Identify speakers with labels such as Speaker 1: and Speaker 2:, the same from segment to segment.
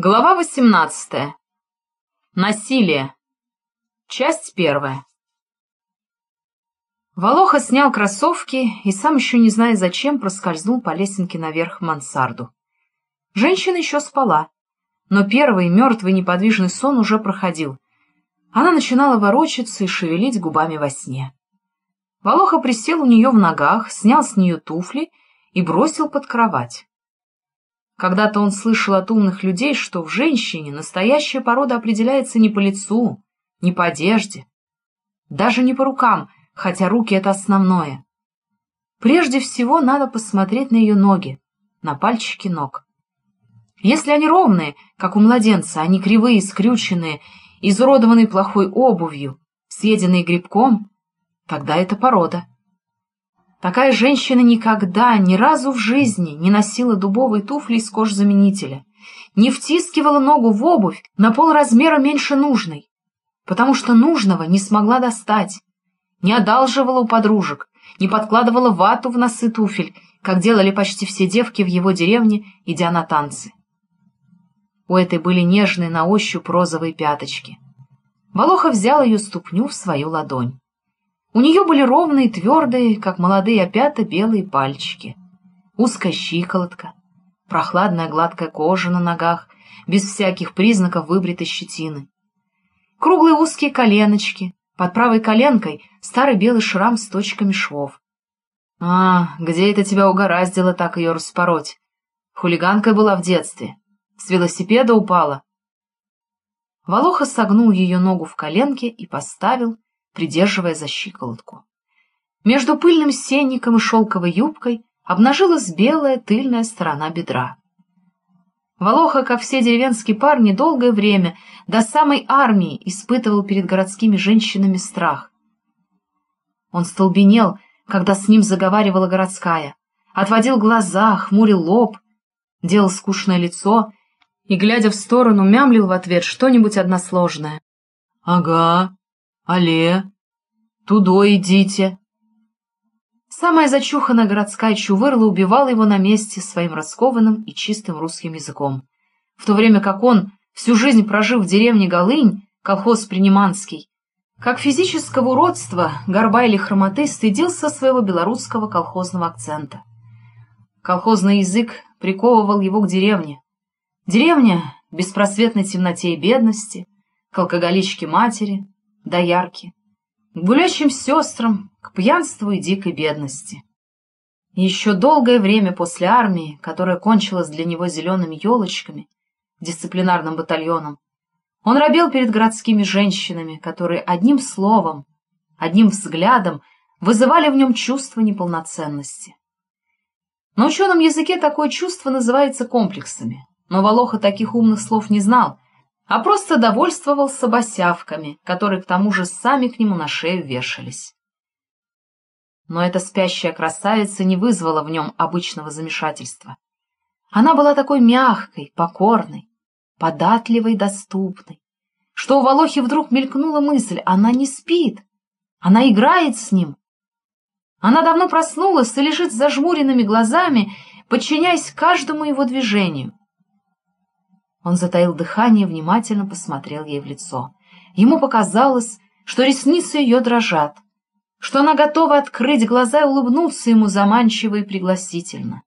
Speaker 1: Глава 18. Насилие. Часть первая. Волоха снял кроссовки и сам еще не зная зачем проскользнул по лесенке наверх в мансарду. Женщина еще спала, но первый мертвый неподвижный сон уже проходил. Она начинала ворочаться и шевелить губами во сне. Волоха присел у нее в ногах, снял с нее туфли и бросил под кровать. Когда-то он слышал от умных людей, что в женщине настоящая порода определяется не по лицу, не по одежде, даже не по рукам, хотя руки — это основное. Прежде всего надо посмотреть на ее ноги, на пальчики ног. Если они ровные, как у младенца, они кривые, скрюченные, изуродованные плохой обувью, съеденные грибком, тогда это порода. Такая женщина никогда, ни разу в жизни не носила дубовые туфли из кожзаменителя, не втискивала ногу в обувь на полразмера меньше нужной, потому что нужного не смогла достать, не одалживала у подружек, не подкладывала вату в носы туфель, как делали почти все девки в его деревне, идя на танцы. У этой были нежные на ощупь розовые пяточки. Волоха взял ее ступню в свою ладонь. У нее были ровные, твердые, как молодые опята, белые пальчики. Узкая щиколотка, прохладная гладкая кожа на ногах, без всяких признаков выбритой щетины. Круглые узкие коленочки, под правой коленкой старый белый шрам с точками швов. А, где это тебя угораздило так ее распороть? Хулиганкой была в детстве. С велосипеда упала. Волоха согнул ее ногу в коленке и поставил, придерживая за щиколотку. Между пыльным сенником и шелковой юбкой обнажилась белая тыльная сторона бедра. Волоха, как все деревенские парни, долгое время, до самой армии, испытывал перед городскими женщинами страх. Он столбенел, когда с ним заговаривала городская, отводил глаза, хмурил лоб, делал скучное лицо и, глядя в сторону, мямлил в ответ что-нибудь односложное. — Ага, «Але, тудо идите!» Самая зачуханная городская чувырла убивала его на месте своим раскованным и чистым русским языком, в то время как он, всю жизнь прожив в деревне Голынь, колхоз Приниманский, как физического уродства, горба или хромоты стыдился своего белорусского колхозного акцента. Колхозный язык приковывал его к деревне. Деревня — беспросветной темноте и бедности, к алкоголичке матери — доярки, к гулящим сестрам, к пьянству и дикой бедности. еще долгое время после армии, которая кончилась для него зелеными елочками, дисциплинарным батальоном, он робел перед городскими женщинами, которые одним словом, одним взглядом вызывали в нем чувство неполноценности. На ученом языке такое чувство называется комплексами, но Волоха таких умных слов не знал, а просто довольствовался босявками, которые к тому же сами к нему на шею вешались. Но эта спящая красавица не вызвала в нем обычного замешательства. Она была такой мягкой, покорной, податливой, доступной, что у Волохи вдруг мелькнула мысль, она не спит, она играет с ним. Она давно проснулась и лежит с зажмуренными глазами, подчиняясь каждому его движению. Он затаил дыхание внимательно посмотрел ей в лицо. Ему показалось, что ресницы ее дрожат, что она готова открыть глаза и улыбнуться ему заманчиво и пригласительно.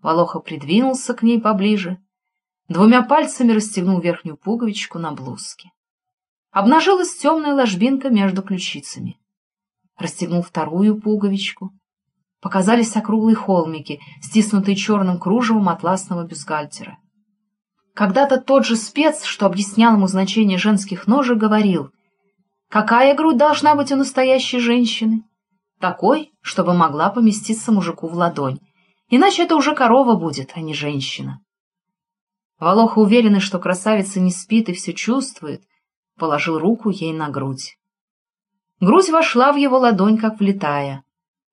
Speaker 1: Волоха придвинулся к ней поближе, двумя пальцами расстегнул верхнюю пуговичку на блузке. Обнажилась темная ложбинка между ключицами. Расстегнул вторую пуговичку. Показались округлые холмики, стиснутые черным кружевом атласного бюстгальтера. Когда-то тот же спец, что объяснял ему значение женских ножек, говорил, «Какая грудь должна быть у настоящей женщины? Такой, чтобы могла поместиться мужику в ладонь. Иначе это уже корова будет, а не женщина». Волоха, уверенный, что красавица не спит и все чувствует, положил руку ей на грудь. Грудь вошла в его ладонь, как влетая,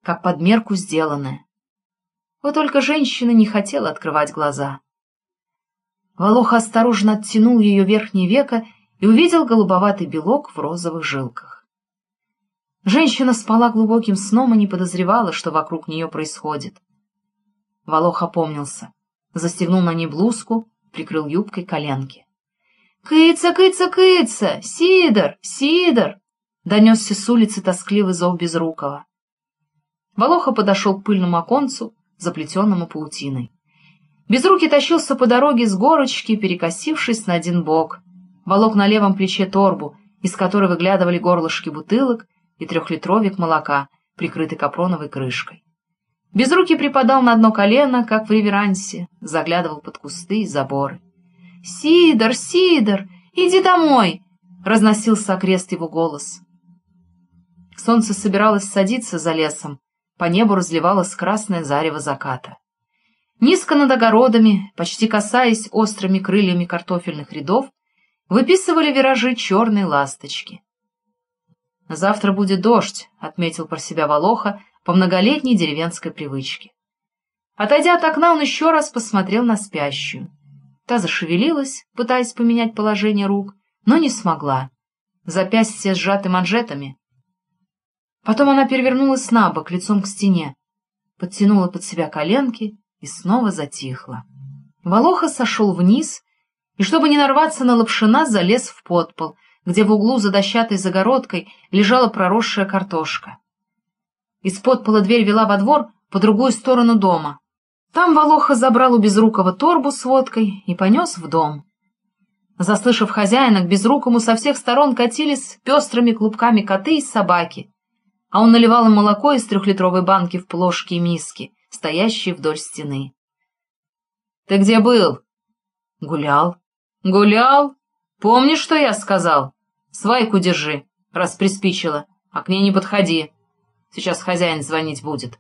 Speaker 1: как подмерку сделанная. Вот только женщина не хотела открывать глаза. Волоха осторожно оттянул ее верхнее веко и увидел голубоватый белок в розовых жилках. Женщина спала глубоким сном и не подозревала, что вокруг нее происходит. Волох опомнился, застегнул на ней блузку, прикрыл юбкой коленки. «Кыца, кыца, кыца! Сидор, Сидор!» — донесся с улицы тоскливый зов Безрукова. Волоха подошел к пыльному оконцу, заплетенному паутиной. Безрукий тащился по дороге с горочки, перекосившись на один бок. Волок на левом плече торбу, из которой выглядывали горлышки бутылок и трехлитровик молока, прикрытый капроновой крышкой. Безрукий припадал на одно колено, как в реверансе, заглядывал под кусты и заборы. «Сидор, Сидор, иди домой!» — разносился окрест его голос. Солнце собиралось садиться за лесом, по небу разливалось красное зарево заката. Низко над огородами, почти касаясь острыми крыльями картофельных рядов, выписывали виражи черные ласточки. «Завтра будет дождь», — отметил про себя Волоха по многолетней деревенской привычке. Отойдя от окна, он еще раз посмотрел на спящую. Та зашевелилась, пытаясь поменять положение рук, но не смогла. Запястья сжаты манжетами, Потом она перевернулась на бок, лицом к стене, подтянула под себя коленки и снова затихла. Волоха сошел вниз и, чтобы не нарваться на лапшина, залез в подпол, где в углу за дощатой загородкой лежала проросшая картошка. Из подпола дверь вела во двор по другую сторону дома. Там Волоха забрал у Безрукова торбу с водкой и понес в дом. Заслышав хозяина, к Безрукому со всех сторон катились пестрыми клубками коты и собаки — а он наливал им молоко из трехлитровой банки в плошки и миски, стоящие вдоль стены. — Ты где был? — Гулял. — Гулял? Помнишь, что я сказал? Свайку держи, раз приспичило, а к ней не подходи. Сейчас хозяин звонить будет.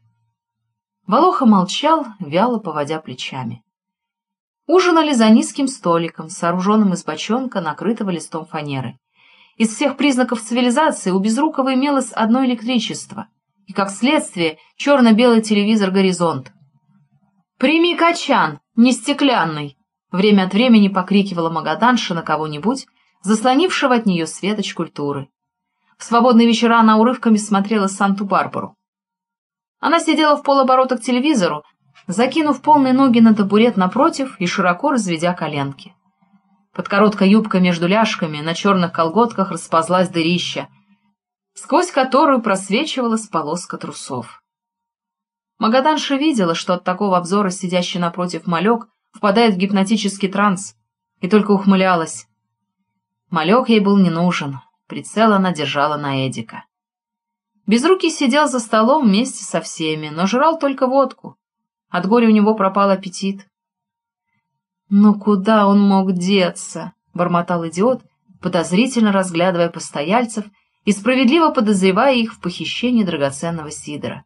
Speaker 1: Волоха молчал, вяло поводя плечами. Ужинали за низким столиком, сооруженным из бочонка, накрытого листом фанеры. Из всех признаков цивилизации у Безрукова имелось одно электричество и, как следствие, черно-белый телевизор «Горизонт». «Прими качан, не стеклянный!» Время от времени покрикивала Магаданша на кого-нибудь, заслонившего от нее светоч культуры. В свободные вечера она урывками смотрела Санту-Барбару. Она сидела в полоборота к телевизору, закинув полные ноги на табурет напротив и широко разведя коленки. Под короткой юбкой между ляжками на черных колготках расползлась дырища, сквозь которую просвечивалась полоска трусов. Магаданша видела, что от такого обзора сидящий напротив малек впадает в гипнотический транс, и только ухмылялась. Малек ей был не нужен, прицел она держала на Эдика. Безрукий сидел за столом вместе со всеми, но жрал только водку. От горя у него пропал аппетит. «Ну куда он мог деться?» — бормотал идиот, подозрительно разглядывая постояльцев и справедливо подозревая их в похищении драгоценного сидора.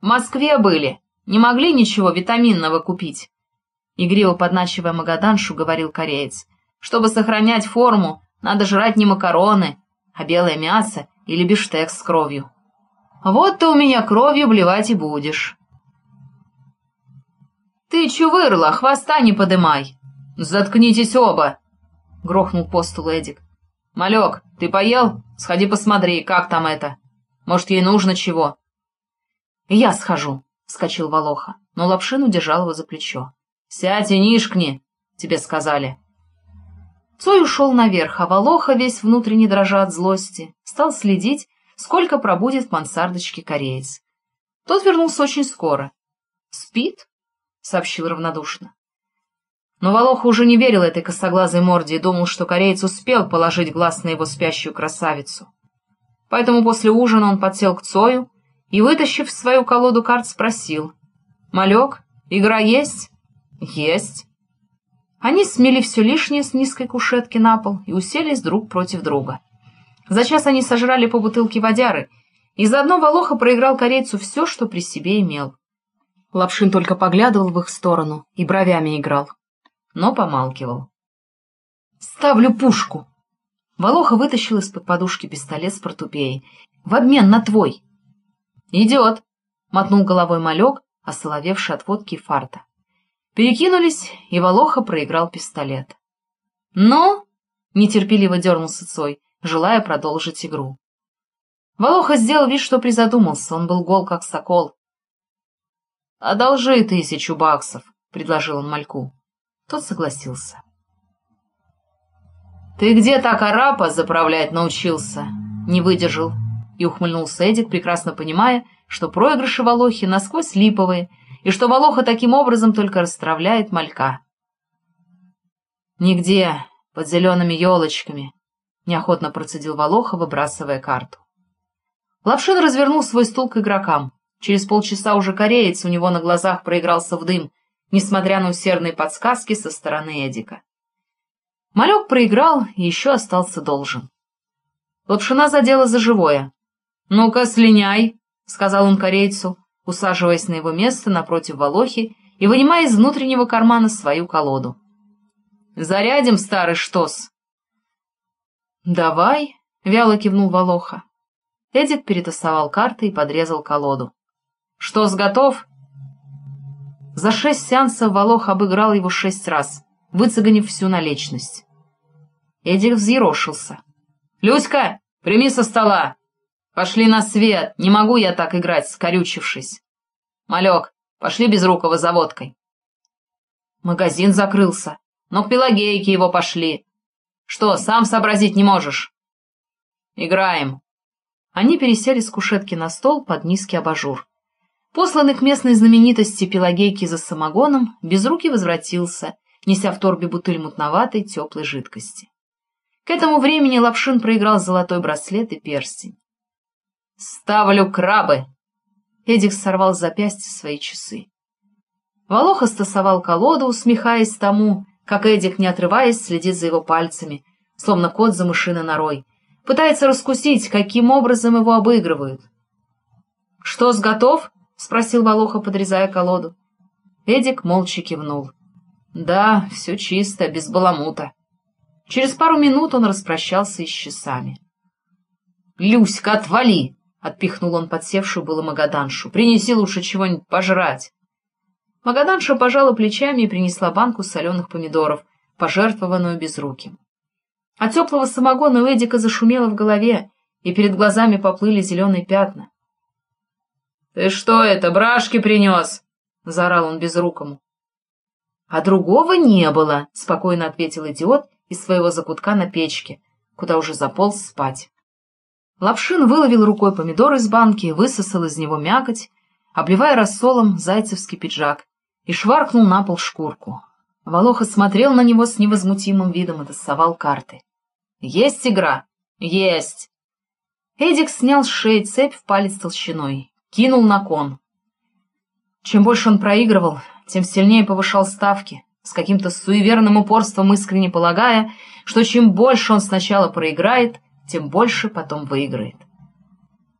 Speaker 1: «В Москве были, не могли ничего витаминного купить», — игриво подначивая Магаданшу, говорил кореец. «Чтобы сохранять форму, надо жрать не макароны, а белое мясо или бифштекс с кровью. Вот ты у меня кровью блевать и будешь». «Ты, чувырла, хвоста не подымай!» «Заткнитесь оба!» — грохнул по столу Эдик. «Малек, ты поел? Сходи посмотри, как там это. Может, ей нужно чего?» «Я схожу», — вскочил Волоха, но Лапшин удержал его за плечо. «Сядь и нишкни!» — тебе сказали. Цой ушел наверх, а Волоха, весь внутренне дрожа от злости, стал следить, сколько пробудет в мансардочке кореец. Тот вернулся очень скоро. «Спит?» сообщил равнодушно. Но Волоха уже не верил этой косоглазой морде и думал, что кореец успел положить глаз на его спящую красавицу. Поэтому после ужина он подсел к Цою и, вытащив свою колоду карт, спросил. «Малек, игра есть?» «Есть». Они смели все лишнее с низкой кушетки на пол и уселись друг против друга. За час они сожрали по бутылке водяры, и заодно Волоха проиграл корейцу все, что при себе имел. Лапшин только поглядывал в их сторону и бровями играл, но помалкивал. «Ставлю пушку!» Волоха вытащил из-под подушки пистолет с портупеей. «В обмен на твой!» «Идет!» — мотнул головой малек, осоловевший от водки фарта. Перекинулись, и Волоха проиграл пистолет. «Ну?» — нетерпеливо дернулся Цой, желая продолжить игру. Волоха сделал вид, что призадумался, он был гол, как сокол, «Одолжи тысячу баксов», — предложил он мальку. Тот согласился. «Ты где так арапа заправлять научился?» Не выдержал и ухмыльнулся Эдик, прекрасно понимая, что проигрыши Волохи насквозь липовые, и что Волоха таким образом только расстравляет малька. «Нигде, под зелеными елочками», — неохотно процедил Волоха, выбрасывая карту. Лапшин развернул свой стул к игрокам. Через полчаса уже кореец у него на глазах проигрался в дым, несмотря на усердные подсказки со стороны Эдика. Малек проиграл и еще остался должен. Лапшина задела за живое. «Ну-ка, слиняй», — сказал он корейцу, усаживаясь на его место напротив Волохи и вынимая из внутреннего кармана свою колоду. «Зарядим старый штос». «Давай», — вяло кивнул Волоха. Эдик перетасовал карты и подрезал колоду. «Штос готов?» За шесть сеансов Волох обыграл его шесть раз, выцеганив всю наличность. Эдик взъерошился. «Люська, прими со стола! Пошли на свет, не могу я так играть, скорючившись. Малек, пошли без рукава за водкой». Магазин закрылся, но к Пелагейке его пошли. Что, сам сообразить не можешь? Играем. Они пересели с кушетки на стол под низкий абажур. Посланный к местной знаменитости Пелагейки за самогоном, без руки возвратился, неся в торбе бутыль мутноватой теплой жидкости. К этому времени Лапшин проиграл золотой браслет и перстень. «Ставлю крабы!» Эдик сорвал с запястья свои часы. Волоха стасовал колоду, усмехаясь тому, как Эдик, не отрываясь, следит за его пальцами, словно кот за мышиной норой, пытается раскусить, каким образом его обыгрывают. «Что, с готов?» — спросил Волоха, подрезая колоду. Эдик молча кивнул. «Да, все чисто, без баламута». Через пару минут он распрощался и с часами. «Люська, отвали!» — отпихнул он подсевшую было Магаданшу. «Принеси лучше чего-нибудь пожрать». Магаданша пожала плечами и принесла банку соленых помидоров, пожертвованную безруким. От теплого самогона у Эдика зашумело в голове, и перед глазами поплыли зеленые пятна. «Ты что это, брашки принес?» — заорал он безрукому. «А другого не было», — спокойно ответил идиот из своего закутка на печке, куда уже заполз спать. Лапшин выловил рукой помидор из банки, высосал из него мякоть, обливая рассолом зайцевский пиджак, и шваркнул на пол шкурку. Волоха смотрел на него с невозмутимым видом и доставал карты. «Есть игра?» «Есть!» Эдик снял с шеи цепь в палец толщиной кинул на кон. Чем больше он проигрывал, тем сильнее повышал ставки, с каким-то суеверным упорством искренне полагая, что чем больше он сначала проиграет, тем больше потом выиграет.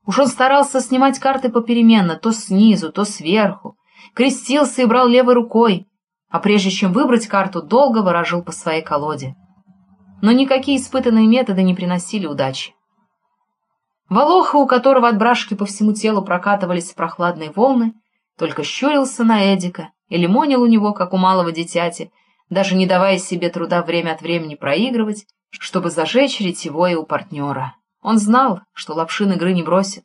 Speaker 1: Уж он старался снимать карты попеременно, то снизу, то сверху, крестился и брал левой рукой, а прежде чем выбрать карту, долго ворожил по своей колоде. Но никакие испытанные методы не приносили удачи. Волоха, у которого от брашки по всему телу прокатывались прохладные волны, только щурился на Эдика и лимонил у него, как у малого дитяти, даже не давая себе труда время от времени проигрывать, чтобы зажечь ретевое у партнера. Он знал, что лапшин игры не бросит.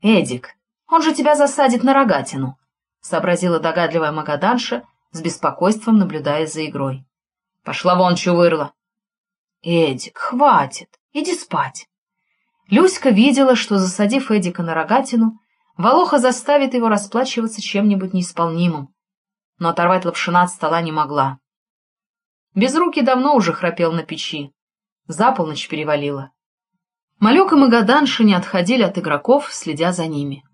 Speaker 1: «Эдик, он же тебя засадит на рогатину», — сообразила догадливая Магаданша, с беспокойством наблюдая за игрой. «Пошла вон, чувырла!» «Эдик, хватит!» Иди спать. Люська видела, что, засадив Эдика на рогатину, Волоха заставит его расплачиваться чем-нибудь неисполнимым, но оторвать лапшина от стола не могла. Безрукий давно уже храпел на печи. За полночь перевалило. Малек и Магаданша не отходили от игроков, следя за ними.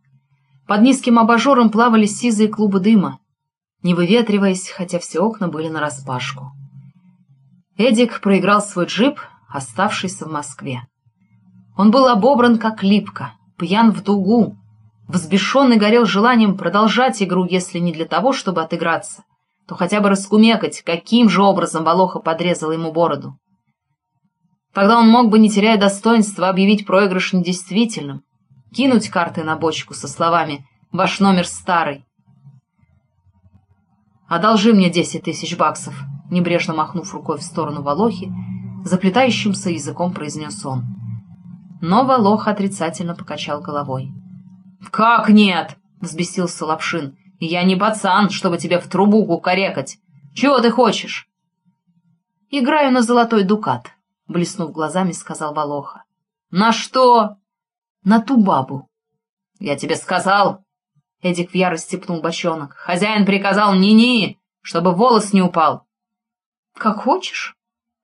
Speaker 1: Под низким абажуром плавали сизые клубы дыма, не выветриваясь, хотя все окна были нараспашку. Эдик проиграл свой джип, оставшийся в Москве. Он был обобран как липка, пьян в дугу, взбешенный горел желанием продолжать игру, если не для того, чтобы отыграться, то хотя бы раскумекать, каким же образом Волоха подрезал ему бороду. Тогда он мог бы, не теряя достоинства, объявить проигрыш недействительным, кинуть карты на бочку со словами «Ваш номер старый». «Одолжи мне десять тысяч баксов», небрежно махнув рукой в сторону Волохи, заплетающимся языком произнес он. Но Волох отрицательно покачал головой. — Как нет? — взбесился Лапшин. Я не пацан, чтобы тебе в трубу кукарекать. Чего ты хочешь? Играю на золотой дукат, блеснув глазами, сказал Волоха. На что? На ту бабу. Я тебе сказал. Эдик в ярости пнул бочонок. Хозяин приказал ни-ни, чтобы волос не упал. Как хочешь,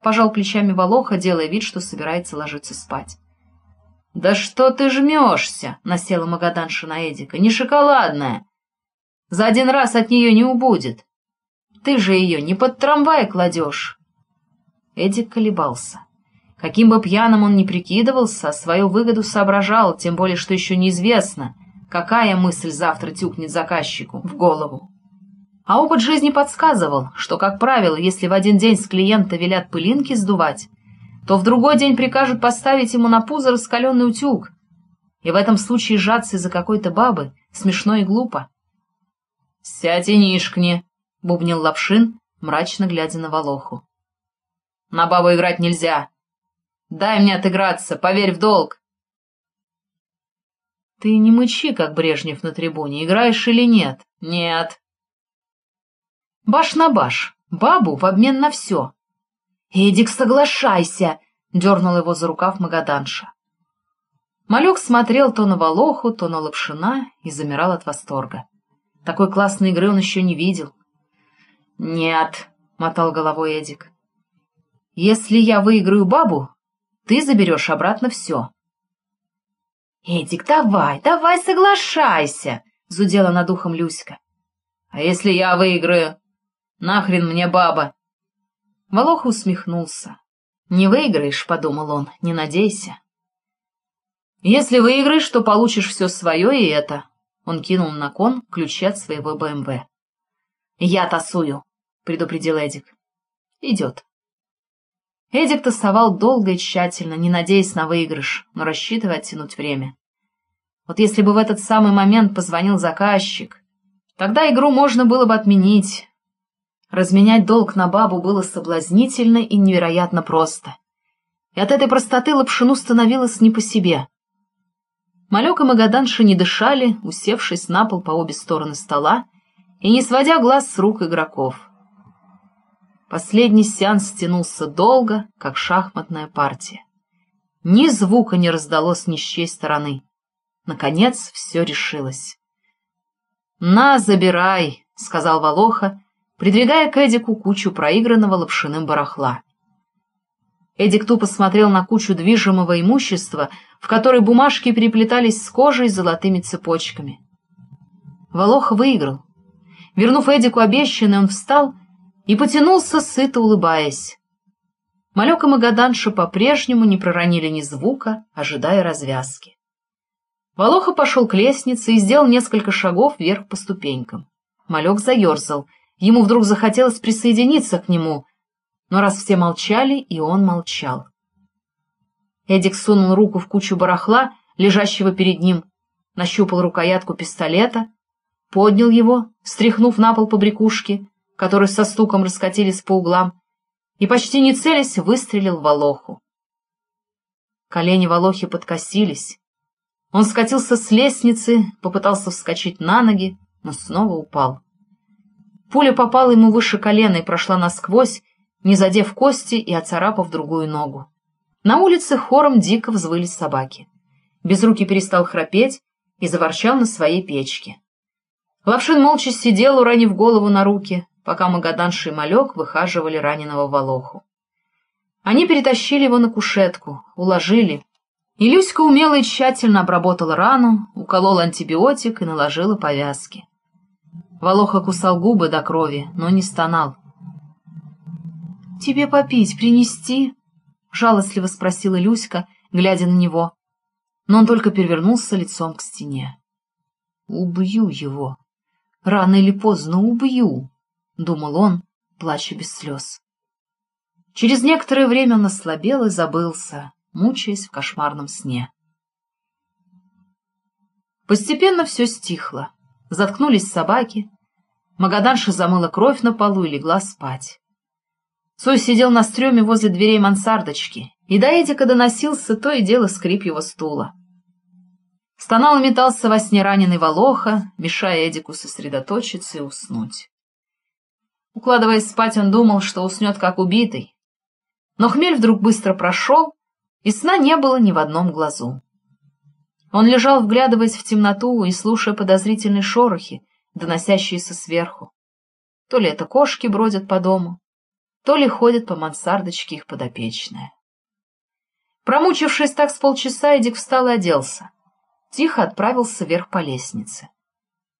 Speaker 1: пожал плечами Волоха, делая вид, что собирается ложиться спать. «Да что ты жмешься?» — насела Магаданша на Эдика. «Не шоколадная. За один раз от нее не убудет. Ты же ее не под трамвай кладешь. Эдик колебался. Каким бы пьяным он ни прикидывался, свою выгоду соображал, тем более, что еще неизвестно, какая мысль завтра тюкнет заказчику в голову. А опыт жизни подсказывал, что, как правило, если в один день с клиента велят пылинки сдувать, то в другой день прикажут поставить ему на пузо раскаленный утюг. И в этом случае жаться из-за какой-то бабы смешно и глупо. — Сядь и нишкни, — бубнил Лапшин, мрачно глядя на Волоху. — На бабу играть нельзя. Дай мне отыграться, поверь в долг. — Ты не мычи, как Брежнев на трибуне, играешь или нет? — Нет. — Баш на баш, бабу в обмен на все. — Эдик, соглашайся! — дернул его за рукав Магаданша. Малек смотрел то на Волоху, то на Лапшина и замирал от восторга. Такой классной игры он еще не видел. — Нет, — мотал головой Эдик. — Если я выиграю бабу, ты заберешь обратно все. — Эдик, давай, давай, соглашайся, — зудела над ухом Люська. — А если я выиграю? Нахрен мне баба? Волоха усмехнулся. — Не выиграешь, — подумал он, — не надейся. — Если выиграешь, то получишь все свое и это, он кинул на кон ключи от своего БМВ. «Я тасую», — предупредил Эдик. «Идет». Эдик тасовал долго и тщательно, не надеясь на выигрыш, но рассчитывая оттянуть время. Вот если бы в этот самый момент позвонил заказчик, тогда игру можно было бы отменить. Разменять долг на бабу было соблазнительно и невероятно просто. И от этой простоты Лапшину становилось не по себе. Малек и Магаданша не дышали, усевшись на пол по обе стороны стола и не сводя глаз с рук игроков. Последний сеанс стянулся долго, как шахматная партия. Ни звука не раздалось ни с чьей стороны. Наконец все решилось. «На, забирай», — сказал Волоха, придвигая к Эдику кучу проигранного лапшиным барахла. Эдик тупо смотрел на кучу движимого имущества, в которой бумажки переплетались с кожей с золотыми цепочками. Волох выиграл. Вернув Эдику обещанное, он встал и потянулся, сыто улыбаясь. Малек и Магаданша по-прежнему не проронили ни звука, ожидая развязки. Волоха пошел к лестнице и сделал несколько шагов вверх по ступенькам. Малек заерзал. Ему вдруг захотелось присоединиться к нему, но раз все молчали, и он молчал. Эдик сунул руку в кучу барахла, лежащего перед ним, нащупал рукоятку пистолета, поднял его, стряхнув на пол побрякушки, которые со стуком раскатились по углам, и, почти не целясь, выстрелил в Волоху. Колени Волохи подкосились. Он скатился с лестницы, попытался вскочить на ноги, но снова упал. Пуля попала ему выше колена и прошла насквозь, не задев кости и оцарапав другую ногу. На улице хором дико взвыли собаки. Безрукий перестал храпеть и заворчал на своей печке. Лапшин молча сидел, уронив голову на руки, пока Магаданша и Малек выхаживали раненого Волоху. Они перетащили его на кушетку, уложили, и Люська умело и тщательно обработала рану, уколола антибиотик и наложила повязки. Волоха кусал губы до крови, но не стонал. «Тебе попить принести?» — жалостливо спросила Люська, глядя на него. Но он только перевернулся лицом к стене. «Убью его! Рано или поздно убью!» — думал он, плача без слез. Через некоторое время он ослабел и забылся, мучаясь в кошмарном сне. Постепенно все стихло. Заткнулись собаки. Магаданша замыла кровь на полу и легла спать. Цой сидел на стреме возле дверей мансардочки, и до Эдика доносился то и дело скрип его стула. Стонал и метался во сне раненый Волоха, мешая Эдику сосредоточиться и уснуть. Укладываясь спать, он думал, что уснет как убитый. Но хмель вдруг быстро прошел, и сна не было ни в одном глазу. Он лежал, вглядываясь в темноту и слушая подозрительные шорохи, доносящиеся сверху. То ли это кошки бродят по дому, то ли ходят по мансардочке их подопечная. Промучившись так с полчаса, Эдик встал и оделся тихо отправился вверх по лестнице.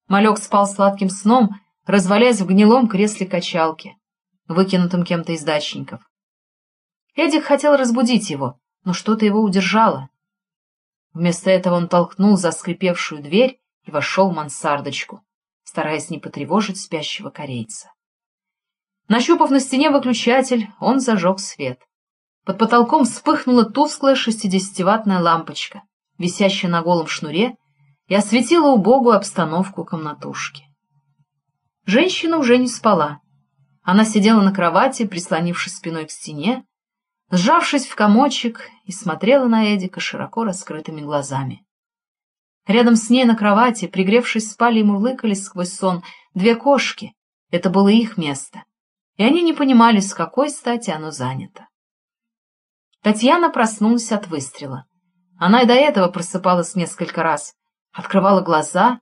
Speaker 1: Малек спал сладким сном, развалясь в гнилом кресле качалки, выкинутом кем-то из дачников. Эдик хотел разбудить его, но что-то его удержало. Вместо этого он толкнул заскрипевшую дверь и вошел в мансардочку, стараясь не потревожить спящего корейца. Нащупав на стене выключатель, он зажег свет. Под потолком вспыхнула тусклая шестидесятиваттная лампочка — висящая на голом шнуре, и осветила убогую обстановку комнатушки. Женщина уже не спала. Она сидела на кровати, прислонившись спиной к стене, сжавшись в комочек, и смотрела на Эдика широко раскрытыми глазами. Рядом с ней на кровати, пригревшись, спали и мурлыкали сквозь сон две кошки. Это было их место, и они не понимали, с какой стати оно занято. Татьяна проснулась от выстрела. Она и до этого просыпалась несколько раз, открывала глаза,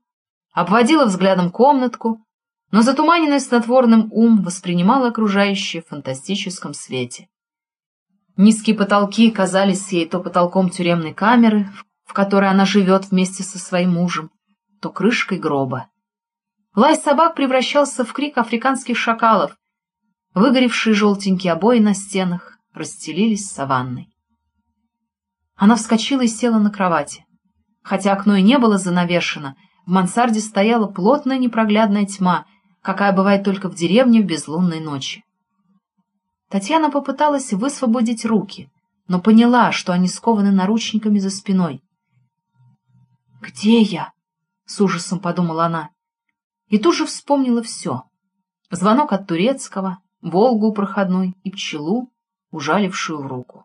Speaker 1: обводила взглядом комнатку, но затуманенный снотворным ум воспринимал окружающее в фантастическом свете. Низкие потолки казались ей то потолком тюремной камеры, в которой она живет вместе со своим мужем, то крышкой гроба. Лай собак превращался в крик африканских шакалов, выгоревшие желтенькие обои на стенах расстелились саванной. Она вскочила и села на кровати. Хотя окно и не было занавешено, в мансарде стояла плотная непроглядная тьма, какая бывает только в деревне в безлунной ночи. Татьяна попыталась высвободить руки, но поняла, что они скованы наручниками за спиной. «Где я?» — с ужасом подумала она. И тут же вспомнила все. Звонок от турецкого, Волгу проходной и пчелу, ужалившую в руку.